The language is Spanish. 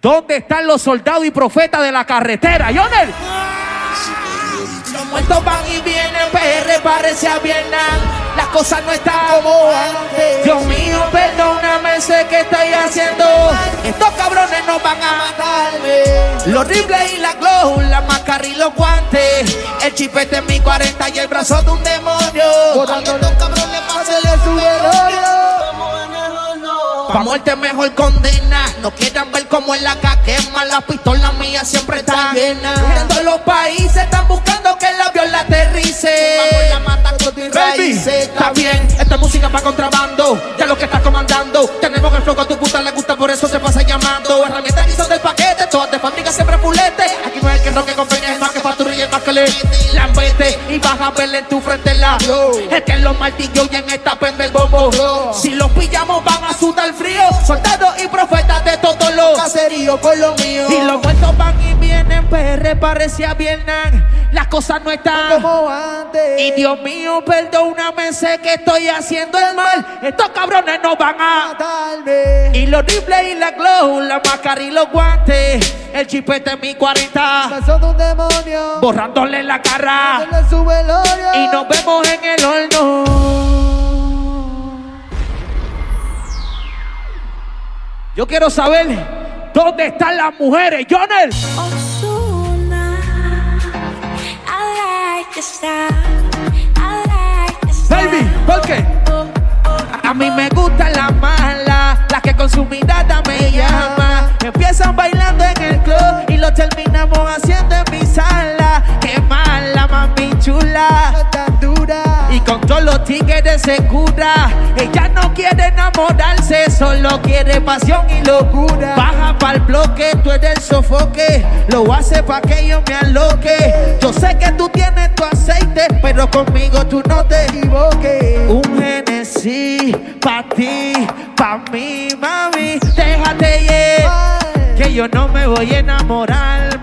¿Dónde están los soldados y profetas de la carretera, Yonel? Los muertos van y vienen, PR parece a Vietnam. Las cosas no están como antes. Dios mío, perdóname, sé que estoy haciendo. Estos cabrones nos van a matarme. Lo horrible y la glow, la máscara y los guantes. El chipete en mi 40 y el brazo de un demonio. Cuando estos cabrones Pa' muerte mejor condena. No quieran ver cómo en la quema. Las pistolas mías siempre están llenas. Todos los países están buscando que el avión la aterrice. la mata con Baby, Está bien, esta es música pa' contrabando. Ya lo que estás comandando. Tenemos el flow a tu puta le gusta, por eso se pasa llamando. Herramientas que son del paquete, todas de fábrica siempre fulete. Aquí no es el que roque con peña, es más que factura y es más que le lambete. Y vas a verle en tu frente la. Es que los martillos y en esta pende el bombo. Si los pillamos van a sudar los caseríos con lo mío. Y los muertos van y vienen, PR parecía Vietnam. Las cosas no están como antes. Y Dios mío, perdóname, sé que estoy haciendo el mal. Estos cabrones no van a matarme. Y los rifles y la glow, la máscara y los guantes. El chipete en mi 40. de un demonio. Borrándole la cara. Y nos vemos en el horno. Yo quiero saber dónde están las mujeres, Jonel. Baby, ¿por qué? A mí me gusta la mala, la que con su mirada me llama. Empiezan bailando en el club y lo terminamos haciendo en mi sala. Qué mala, mami chula. Y con todos los tigres se cura. Ella no quiere enamorarse, solo quiere pasión y locura. Baja pa'l bloque, tú eres el sofoque. Lo hace pa' que yo me aloque. Yo sé que tú tienes tu aceite, pero conmigo tú no te equivoques. Un Genesis pa' ti, pa' mí, mami. Déjate ir, que yo no me voy a enamorar